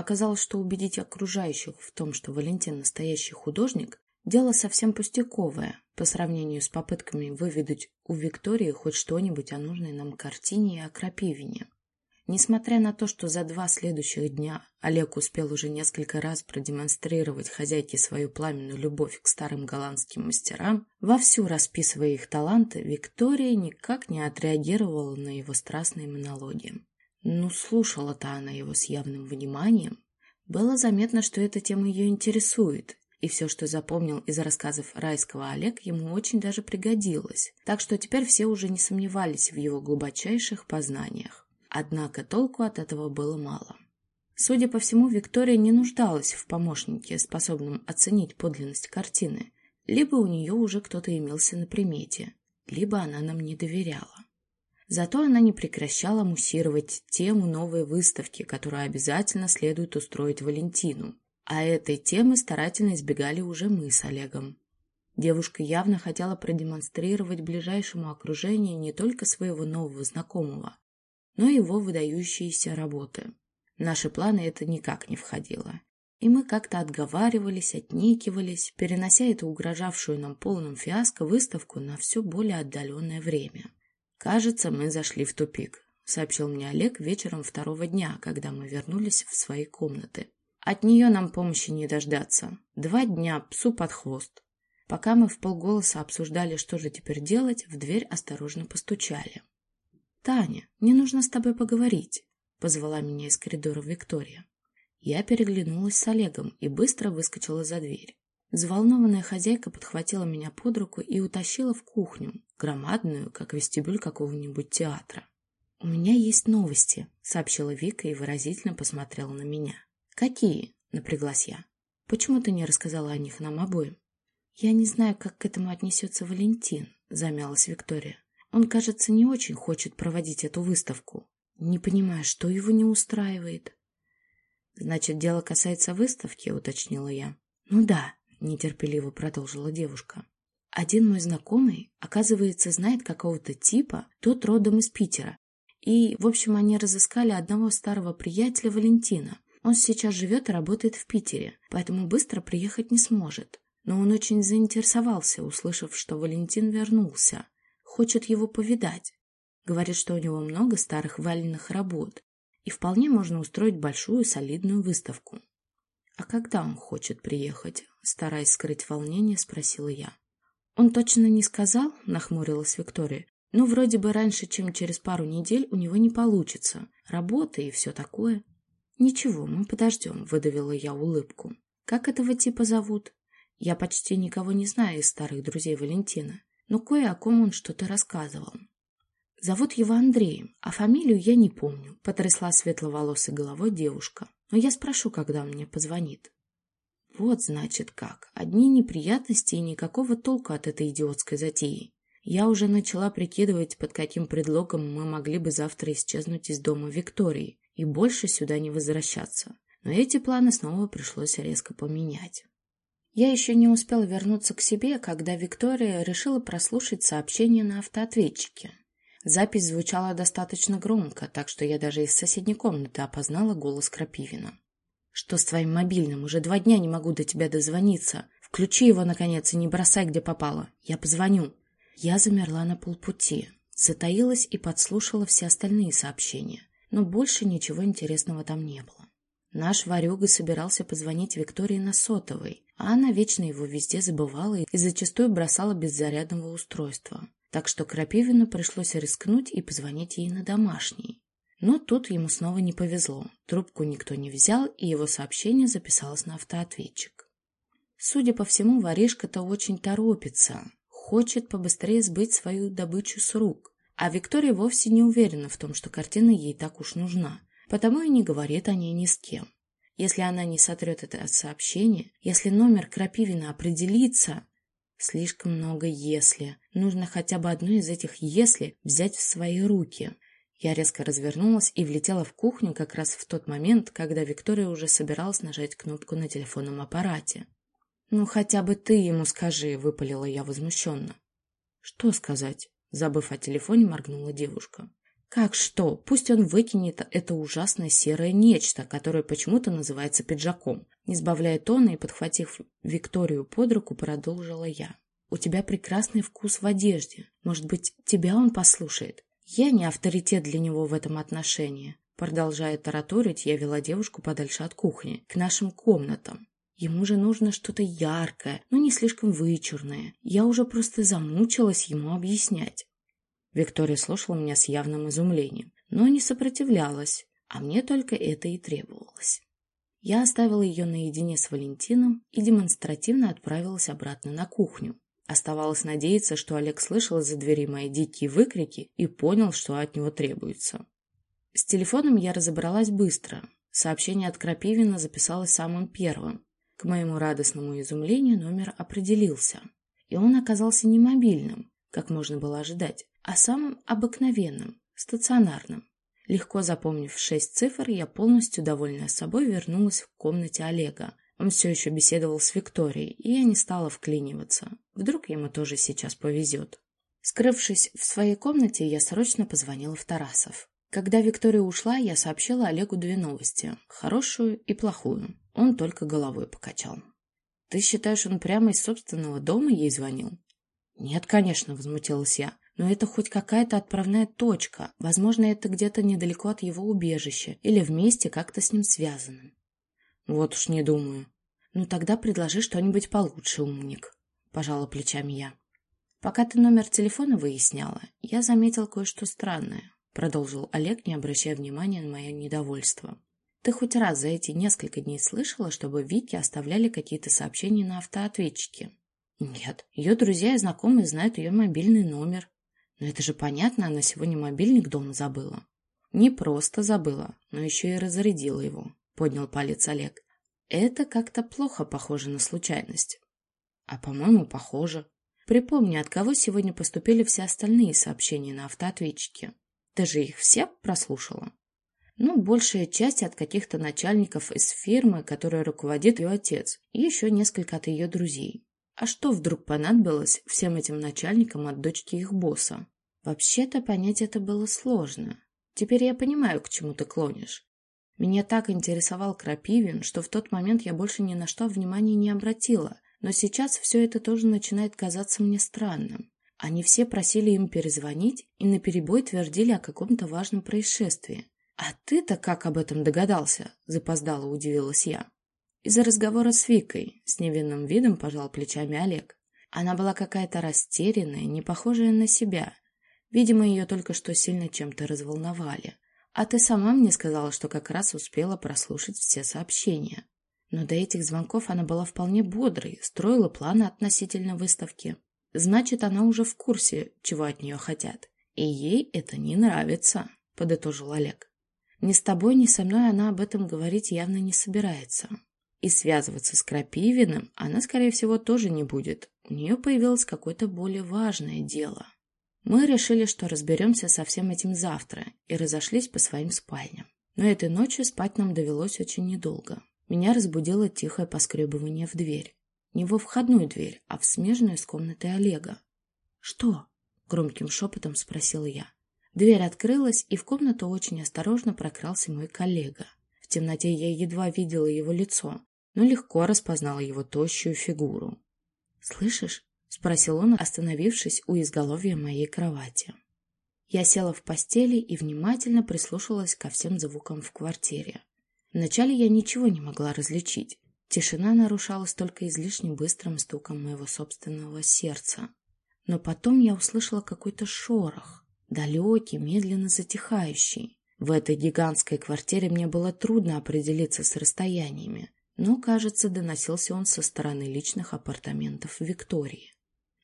Оказалось, что убедить окружающих в том, что Валентин настоящий художник, дело совсем пустяковое по сравнению с попытками выведать у Виктории хоть что-нибудь о нужной нам картине и о Крапивине. Несмотря на то, что за два следующих дня Олег успел уже несколько раз продемонстрировать хозяйке свою пламенную любовь к старым голландским мастерам, вовсю расписывая их таланты, Виктория никак не отреагировала на его страстные монологи. Ну, слушала-то она его с явным вниманием. Было заметно, что эта тема ее интересует, и все, что запомнил из рассказов райского Олег, ему очень даже пригодилось, так что теперь все уже не сомневались в его глубочайших познаниях. Однако толку от этого было мало. Судя по всему, Виктория не нуждалась в помощнике, способном оценить подлинность картины. Либо у нее уже кто-то имелся на примете, либо она нам не доверяла. Зато она не прекращала муссировать тему новой выставки, которую обязательно следует устроить Валентину. А этой темы старательно избегали уже мы с Олегом. Девушка явно хотела продемонстрировать ближайшему окружению не только своего нового знакомого, но и его выдающиеся работы. В наши планы это никак не входило. И мы как-то отговаривались, отнекивались, перенося эту угрожавшую нам полным фиаско выставку на все более отдаленное время. «Кажется, мы зашли в тупик», — сообщил мне Олег вечером второго дня, когда мы вернулись в свои комнаты. «От нее нам помощи не дождаться. Два дня псу под хвост». Пока мы в полголоса обсуждали, что же теперь делать, в дверь осторожно постучали. «Таня, мне нужно с тобой поговорить», — позвала меня из коридора Виктория. Я переглянулась с Олегом и быстро выскочила за дверь. Взволнованная хозяйка подхватила меня под руку и утащила в кухню, громадную, как вестибюль какого-нибудь театра. «У меня есть новости», — сообщила Вика и выразительно посмотрела на меня. «Какие?» — напряглась я. «Почему ты не рассказала о них нам обоим?» «Я не знаю, как к этому отнесется Валентин», — замялась Виктория. Он, кажется, не очень хочет проводить эту выставку. Не понимаю, что его не устраивает. Значит, дело касается выставки, уточнила я. Ну да, нетерпеливо продолжила девушка. Один мой знакомый, оказывается, знает какого-то типа, тот родом из Питера. И, в общем, они разыскали одного старого приятеля Валентина. Он сейчас живет и работает в Питере, поэтому быстро приехать не сможет. Но он очень заинтересовался, услышав, что Валентин вернулся хочет его повидать. Говорит, что у него много старых валенных работ, и вполне можно устроить большую солидную выставку. «А когда он хочет приехать?» Стараясь скрыть волнение, спросила я. «Он точно не сказал?» — нахмурилась Виктория. «Ну, вроде бы раньше, чем через пару недель, у него не получится. Работа и все такое». «Ничего, мы подождем», — выдавила я улыбку. «Как этого типа зовут?» «Я почти никого не знаю из старых друзей Валентина но кое о ком он что-то рассказывал. Зовут его Андреем, а фамилию я не помню, потрясла светловолосой головой девушка. Но я спрошу, когда он мне позвонит. Вот, значит, как. Одни неприятности и никакого толка от этой идиотской затеи. Я уже начала прикидывать, под каким предлогом мы могли бы завтра исчезнуть из дома Виктории и больше сюда не возвращаться. Но эти планы снова пришлось резко поменять. Я еще не успела вернуться к себе, когда Виктория решила прослушать сообщение на автоответчике. Запись звучала достаточно громко, так что я даже из соседней комнаты опознала голос Крапивина. «Что с твоим мобильным? Уже два дня не могу до тебя дозвониться. Включи его, наконец, и не бросай, где попало. Я позвоню». Я замерла на полпути, затаилась и подслушала все остальные сообщения, но больше ничего интересного там не было. Наш Варюга собирался позвонить Виктории на сотовой, а она вечно его везде забывала и зачастую бросала без зарядного устройства. Так что Крапивину пришлось рискнуть и позвонить ей на домашний. Но тут ему снова не повезло. Трубку никто не взял, и его сообщение записалось на автоответчик. Судя по всему, воришка-то очень торопится, хочет побыстрее сбыть свою добычу с рук. А Виктория вовсе не уверена в том, что картина ей так уж нужна, потому и не говорит о ней ни с кем. Если она не сотрет это сообщение, если номер Крапивина определится... Слишком много «если». Нужно хотя бы одно из этих «если» взять в свои руки. Я резко развернулась и влетела в кухню как раз в тот момент, когда Виктория уже собиралась нажать кнопку на телефонном аппарате. «Ну, хотя бы ты ему скажи», — выпалила я возмущенно. «Что сказать?» — забыв о телефоне, моргнула девушка. Как что? Пусть он выкинет это ужасное серое нечто, которое почему-то называется пиджаком. Не сбавляя тона и подхватив Викторию под руку, продолжила я. У тебя прекрасный вкус в одежде. Может быть, тебя он послушает? Я не авторитет для него в этом отношении. Продолжая тараторить, я вела девушку подальше от кухни, к нашим комнатам. Ему же нужно что-то яркое, но не слишком вычурное. Я уже просто замучилась ему объяснять. Виктория слушала меня с явным изумлением, но не сопротивлялась, а мне только это и требовалось. Я оставила ее наедине с Валентином и демонстративно отправилась обратно на кухню. Оставалось надеяться, что Олег слышал из-за двери мои дикие выкрики и понял, что от него требуется. С телефоном я разобралась быстро. Сообщение от Крапивина записалось самым первым. К моему радостному изумлению номер определился. И он оказался не мобильным, как можно было ожидать, а самым обыкновенным, стационарным. Легко запомнив шесть цифр, я полностью довольная собой вернулась в комнате Олега. Он все еще беседовал с Викторией, и я не стала вклиниваться. Вдруг ему тоже сейчас повезет. Скрывшись в своей комнате, я срочно позвонила в Тарасов. Когда Виктория ушла, я сообщила Олегу две новости – хорошую и плохую. Он только головой покачал. «Ты считаешь, он прямо из собственного дома ей звонил?» «Нет, конечно», – возмутилась я. «Но это хоть какая-то отправная точка. Возможно, это где-то недалеко от его убежища или вместе как-то с ним связано». «Вот уж не думаю». «Ну тогда предложи что-нибудь получше, умник», – пожала плечами я. «Пока ты номер телефона выясняла, я заметил кое-что странное. — продолжил Олег, не обращая внимания на мое недовольство. «Ты хоть раз за эти несколько дней слышала, чтобы Вики оставляли какие-то сообщения на автоответчике?» «Нет. Ее друзья и знакомые знают ее мобильный номер. Но это же понятно, она сегодня мобильник дома забыла». «Не просто забыла, но еще и разрядила его», — поднял палец Олег. «Это как-то плохо похоже на случайность». «А, по-моему, похоже. Припомни, от кого сегодня поступили все остальные сообщения на автоответчике. Ты же их все прослушала? Ну, большая часть от каких-то начальников из фирмы, которой руководит ее отец, и еще несколько от ее друзей. А что вдруг понадобилось всем этим начальникам от дочки их босса? Вообще-то понять это было сложно. Теперь я понимаю, к чему ты клонишь. Меня так интересовал Крапивин, что в тот момент я больше ни на что внимания не обратила, но сейчас все это тоже начинает казаться мне странным. Они все просили им перезвонить и наперебой твердили о каком-то важном происшествии. «А ты-то как об этом догадался?» – запоздало удивилась я. «Из-за разговора с Викой», – с невинным видом пожал плечами Олег. Она была какая-то растерянная, не похожая на себя. Видимо, ее только что сильно чем-то разволновали. А ты сама мне сказала, что как раз успела прослушать все сообщения. Но до этих звонков она была вполне бодрой, строила планы относительно выставки. Значит, она уже в курсе, чего от нее хотят. И ей это не нравится, подытожил Олег. Ни с тобой, ни со мной она об этом говорить явно не собирается. И связываться с Крапивиным она, скорее всего, тоже не будет. У нее появилось какое-то более важное дело. Мы решили, что разберемся со всем этим завтра, и разошлись по своим спальням. Но этой ночью спать нам довелось очень недолго. Меня разбудило тихое поскребывание в дверь. Не во входную дверь, а в смежную с комнатой Олега. «Что?» — громким шепотом спросила я. Дверь открылась, и в комнату очень осторожно прокрался мой коллега. В темноте я едва видела его лицо, но легко распознала его тощую фигуру. «Слышишь?» — спросил он, остановившись у изголовья моей кровати. Я села в постели и внимательно прислушалась ко всем звукам в квартире. Вначале я ничего не могла различить, Тишина нарушалась только излишне быстрым стуком моего собственного сердца. Но потом я услышала какой-то шорох, далекий, медленно затихающий. В этой гигантской квартире мне было трудно определиться с расстояниями, но, кажется, доносился он со стороны личных апартаментов Виктории.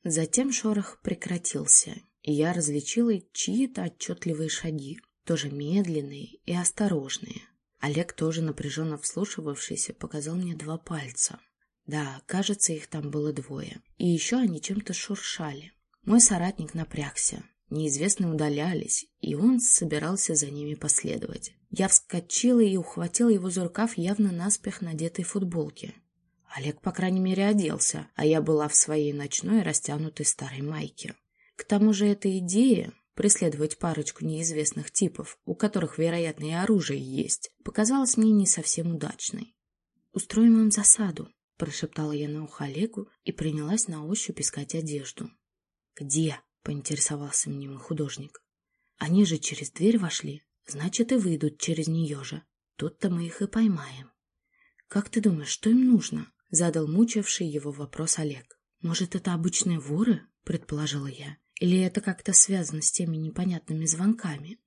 Затем шорох прекратился, и я различила чьи-то отчетливые шаги, тоже медленные и осторожные. Олег, тоже напряженно вслушивавшийся, показал мне два пальца. Да, кажется, их там было двое. И еще они чем-то шуршали. Мой соратник напрягся. Неизвестные удалялись, и он собирался за ними последовать. Я вскочила и ухватила его за рукав явно наспех надетой футболки. Олег, по крайней мере, оделся, а я была в своей ночной растянутой старой майке. К тому же эта идея преследовать парочку неизвестных типов, у которых, вероятно, и оружие есть, показалась мне не совсем удачной. «Устроим им засаду», — прошептала я на ухо Олегу и принялась на ощупь искать одежду. «Где?» — поинтересовался мнимый художник. «Они же через дверь вошли, значит, и выйдут через нее же. Тут-то мы их и поймаем». «Как ты думаешь, что им нужно?» — задал мучивший его вопрос Олег. «Может, это обычные воры?» — предположила я. «Или это как-то связано с теми непонятными звонками?»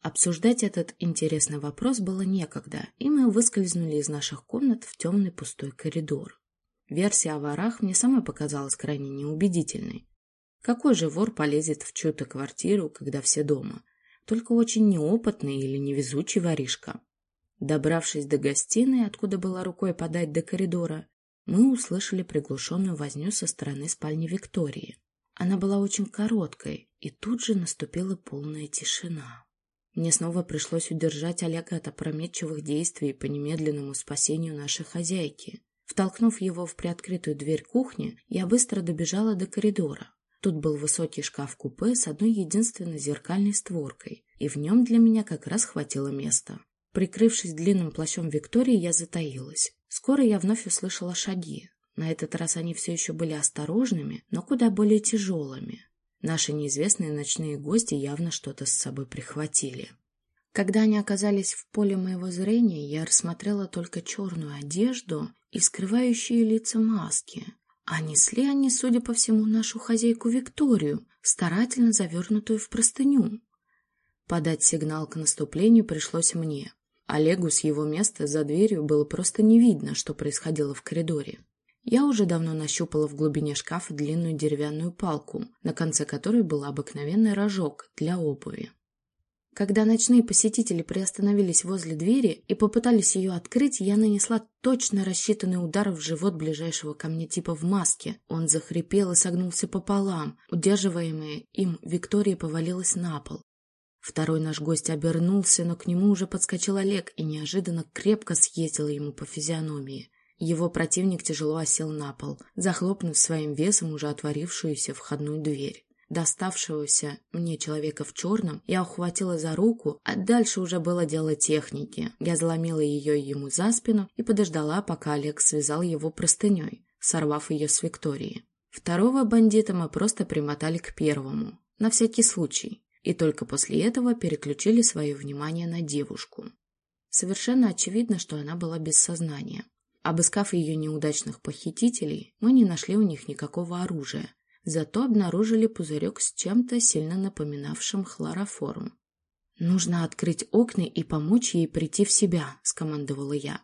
Обсуждать этот интересный вопрос было некогда, и мы выскользнули из наших комнат в темный пустой коридор. Версия о ворах мне самой показалась крайне неубедительной. Какой же вор полезет в чью-то квартиру, когда все дома? Только очень неопытный или невезучий воришка. Добравшись до гостиной, откуда была рукой подать до коридора, мы услышали приглушенную возню со стороны спальни Виктории. Она была очень короткой, и тут же наступила полная тишина. Мне снова пришлось удержать Олега от опрометчивых действий по немедленному спасению нашей хозяйки. Втолкнув его в приоткрытую дверь кухни, я быстро добежала до коридора. Тут был высокий шкаф-купе с одной единственной зеркальной створкой, и в нем для меня как раз хватило места. Прикрывшись длинным плащом Виктории, я затаилась. Скоро я вновь услышала шаги. На этот раз они все еще были осторожными, но куда более тяжелыми. Наши неизвестные ночные гости явно что-то с собой прихватили. Когда они оказались в поле моего зрения, я рассмотрела только черную одежду и скрывающие лица маски. А несли они, судя по всему, нашу хозяйку Викторию, старательно завернутую в простыню. Подать сигнал к наступлению пришлось мне. Олегу с его места за дверью было просто не видно, что происходило в коридоре. Я уже давно нащупала в глубине шкафа длинную деревянную палку, на конце которой был обыкновенный рожок для обуви. Когда ночные посетители приостановились возле двери и попытались ее открыть, я нанесла точно рассчитанный удар в живот ближайшего ко мне типа в маске. Он захрипел и согнулся пополам. Удерживаемая им, Виктория повалилась на пол. Второй наш гость обернулся, но к нему уже подскочил Олег и неожиданно крепко съездил ему по физиономии. Его противник тяжело осел на пол, захлопнув своим весом уже отворившуюся входную дверь. Доставшегося мне человека в черном я ухватила за руку, а дальше уже было дело техники. Я заломила ее ему за спину и подождала, пока Олег связал его простыней, сорвав ее с Виктории. Второго бандита мы просто примотали к первому, на всякий случай и только после этого переключили свое внимание на девушку. Совершенно очевидно, что она была без сознания. Обыскав ее неудачных похитителей, мы не нашли у них никакого оружия, зато обнаружили пузырек с чем-то сильно напоминавшим хлороформ. «Нужно открыть окна и помочь ей прийти в себя», — скомандовала я.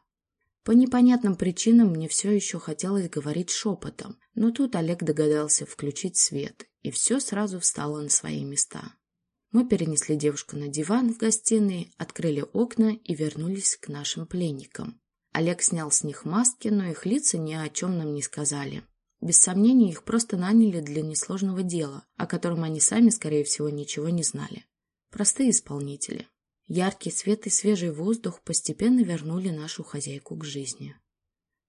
По непонятным причинам мне все еще хотелось говорить шепотом, но тут Олег догадался включить свет, и все сразу встало на свои места. Мы перенесли девушку на диван в гостиной, открыли окна и вернулись к нашим пленникам. Олег снял с них маски, но их лица ни о чем нам не сказали. Без сомнения, их просто наняли для несложного дела, о котором они сами, скорее всего, ничего не знали. Простые исполнители. Яркий свет и свежий воздух постепенно вернули нашу хозяйку к жизни.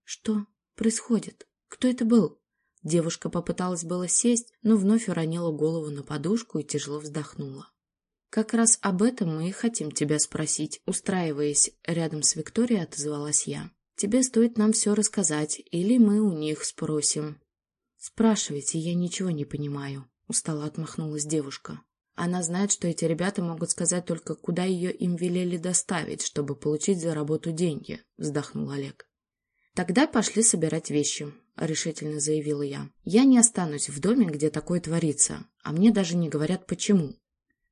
«Что происходит? Кто это был?» Девушка попыталась было сесть, но вновь уронила голову на подушку и тяжело вздохнула. «Как раз об этом мы и хотим тебя спросить», устраиваясь рядом с Викторией, отозвалась я. «Тебе стоит нам все рассказать, или мы у них спросим». «Спрашивайте, я ничего не понимаю», — устало отмахнулась девушка. Она знает, что эти ребята могут сказать только, куда ее им велели доставить, чтобы получить за работу деньги, — вздохнул Олег. «Тогда пошли собирать вещи», — решительно заявила я. «Я не останусь в доме, где такое творится, а мне даже не говорят, почему.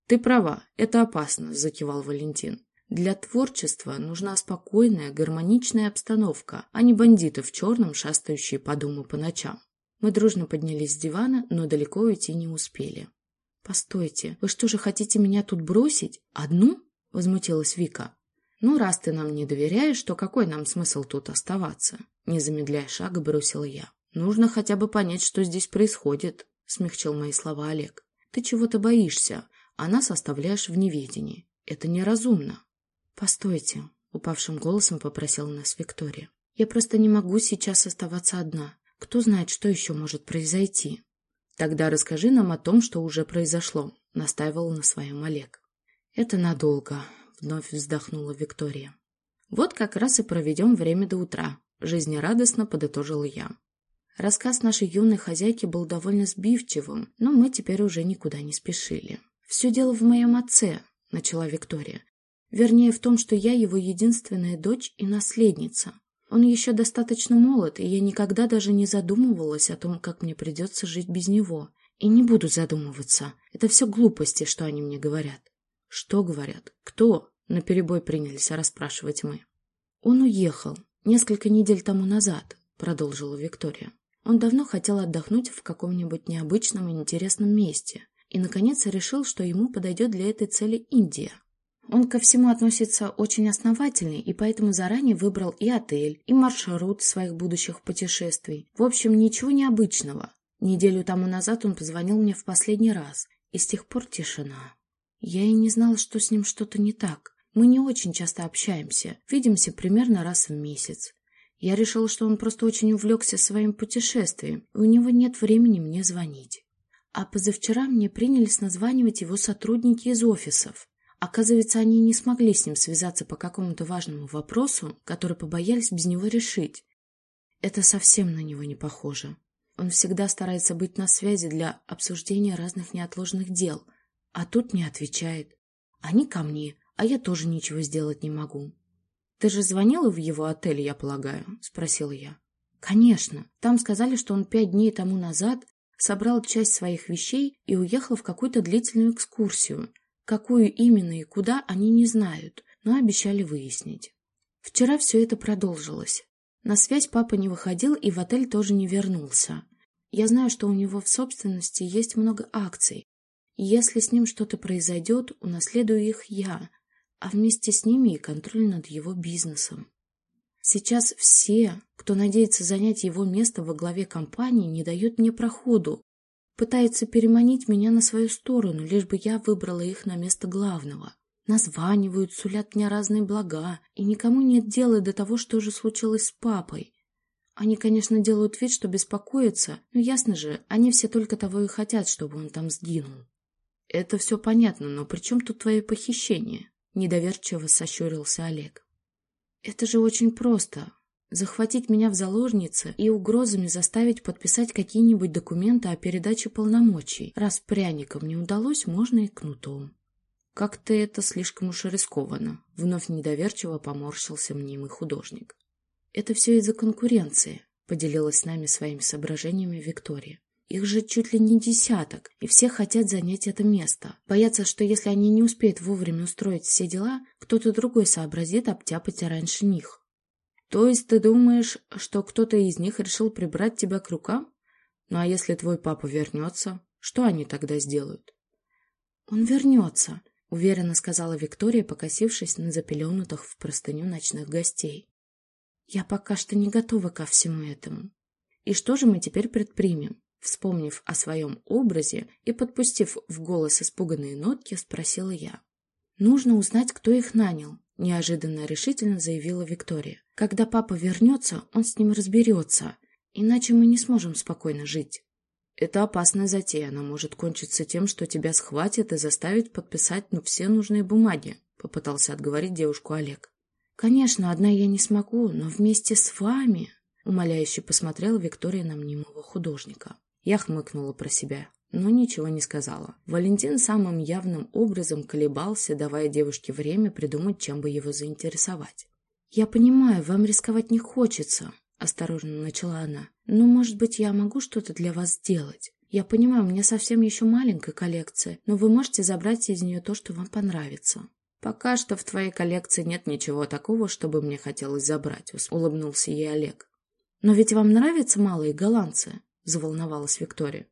«Ты права, это опасно», — закивал Валентин. «Для творчества нужна спокойная, гармоничная обстановка, а не бандиты в черном, шастающие по дому по ночам». Мы дружно поднялись с дивана, но далеко уйти не успели. «Постойте, вы что же хотите меня тут бросить? Одну?» — возмутилась Вика. «Ну, раз ты нам не доверяешь, то какой нам смысл тут оставаться?» Не замедляя шага, бросила я. «Нужно хотя бы понять, что здесь происходит», — смягчил мои слова Олег. «Ты чего-то боишься, а нас оставляешь в неведении. Это неразумно. Постойте, упавшим голосом попросила нас Виктория. Я просто не могу сейчас оставаться одна. Кто знает, что еще может произойти. Тогда расскажи нам о том, что уже произошло, — настаивал на своем Олег. «Это надолго», — вновь вздохнула Виктория. «Вот как раз и проведем время до утра», — жизнерадостно подытожила я. Рассказ нашей юной хозяйки был довольно сбивчивым, но мы теперь уже никуда не спешили. «Все дело в моем отце», — начала Виктория. «Вернее, в том, что я его единственная дочь и наследница. Он еще достаточно молод, и я никогда даже не задумывалась о том, как мне придется жить без него. И не буду задумываться. Это все глупости, что они мне говорят». «Что говорят? Кто?» — наперебой принялись расспрашивать мы. «Он уехал. Несколько недель тому назад», — продолжила Виктория. Он давно хотел отдохнуть в каком-нибудь необычном и интересном месте, и, наконец, решил, что ему подойдет для этой цели Индия. Он ко всему относится очень основательно и поэтому заранее выбрал и отель, и маршрут своих будущих путешествий. В общем, ничего необычного. Неделю тому назад он позвонил мне в последний раз, и с тех пор тишина. Я и не знала, что с ним что-то не так. Мы не очень часто общаемся, видимся примерно раз в месяц. Я решила, что он просто очень увлекся своим путешествием, и у него нет времени мне звонить. А позавчера мне принялись названивать его сотрудники из офисов. Оказывается, они не смогли с ним связаться по какому-то важному вопросу, который побоялись без него решить. Это совсем на него не похоже. Он всегда старается быть на связи для обсуждения разных неотложных дел, а тут не отвечает. Они ко мне, а я тоже ничего сделать не могу. «Ты же звонила в его отель, я полагаю?» — спросила я. «Конечно. Там сказали, что он пять дней тому назад собрал часть своих вещей и уехал в какую-то длительную экскурсию. Какую именно и куда, они не знают, но обещали выяснить. Вчера все это продолжилось. На связь папа не выходил и в отель тоже не вернулся. Я знаю, что у него в собственности есть много акций, если с ним что-то произойдет, унаследую их я, а вместе с ними и контроль над его бизнесом. Сейчас все, кто надеется занять его место во главе компании, не дают мне проходу, пытаются переманить меня на свою сторону, лишь бы я выбрала их на место главного. Названивают, сулят мне разные блага, и никому нет дела до того, что же случилось с папой. Они, конечно, делают вид, что беспокоятся, но ясно же, они все только того и хотят, чтобы он там сгинул. Это все понятно, но при чем тут твои похищения? Недоверчиво сощурился Олег. Это же очень просто. Захватить меня в заложницы и угрозами заставить подписать какие-нибудь документы о передаче полномочий. Раз пряником не удалось, можно и кнутом. Как-то это слишком уж рискованно. Вновь недоверчиво поморщился мнимый художник. Это все из-за конкуренции, поделилась с нами своими соображениями Виктория. Их же чуть ли не десяток, и все хотят занять это место. Боятся, что если они не успеют вовремя устроить все дела, кто-то другой сообразит обтяпать раньше них. То есть ты думаешь, что кто-то из них решил прибрать тебя к рукам? Ну а если твой папа вернется, что они тогда сделают? Он вернется, уверенно сказала Виктория, покосившись на запеленутых в простыню ночных гостей. Я пока что не готова ко всему этому. И что же мы теперь предпримем? Вспомнив о своем образе и подпустив в голос испуганные нотки, спросила я. «Нужно узнать, кто их нанял», — неожиданно решительно заявила Виктория. «Когда папа вернется, он с ним разберется, иначе мы не сможем спокойно жить». «Это опасная затея, она может кончиться тем, что тебя схватят и заставят подписать все нужные бумаги», — попытался отговорить девушку Олег. «Конечно, одна я не смогу, но вместе с вами...» — умоляюще посмотрела Виктория на мнимого художника. Я хмыкнула про себя, но ничего не сказала. Валентин самым явным образом колебался, давая девушке время придумать, чем бы его заинтересовать. «Я понимаю, вам рисковать не хочется», — осторожно начала она. «Но, может быть, я могу что-то для вас сделать? Я понимаю, у меня совсем еще маленькая коллекция, но вы можете забрать из нее то, что вам понравится». «Пока что в твоей коллекции нет ничего такого, чтобы мне хотелось забрать», — улыбнулся ей Олег. «Но ведь вам нравятся малые голландцы?» — заволновалась Виктория.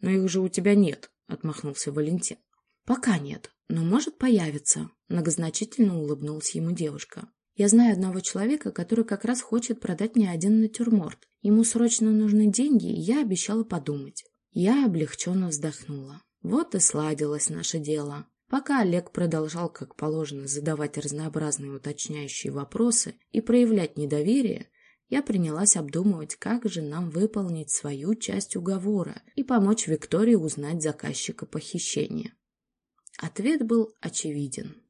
«Но их же у тебя нет», — отмахнулся Валентин. «Пока нет, но может появиться», — многозначительно улыбнулась ему девушка. «Я знаю одного человека, который как раз хочет продать мне один натюрморт. Ему срочно нужны деньги, и я обещала подумать». Я облегченно вздохнула. Вот и сладилось наше дело. Пока Олег продолжал, как положено, задавать разнообразные уточняющие вопросы и проявлять недоверие, я принялась обдумывать, как же нам выполнить свою часть уговора и помочь Виктории узнать заказчика похищения. Ответ был очевиден.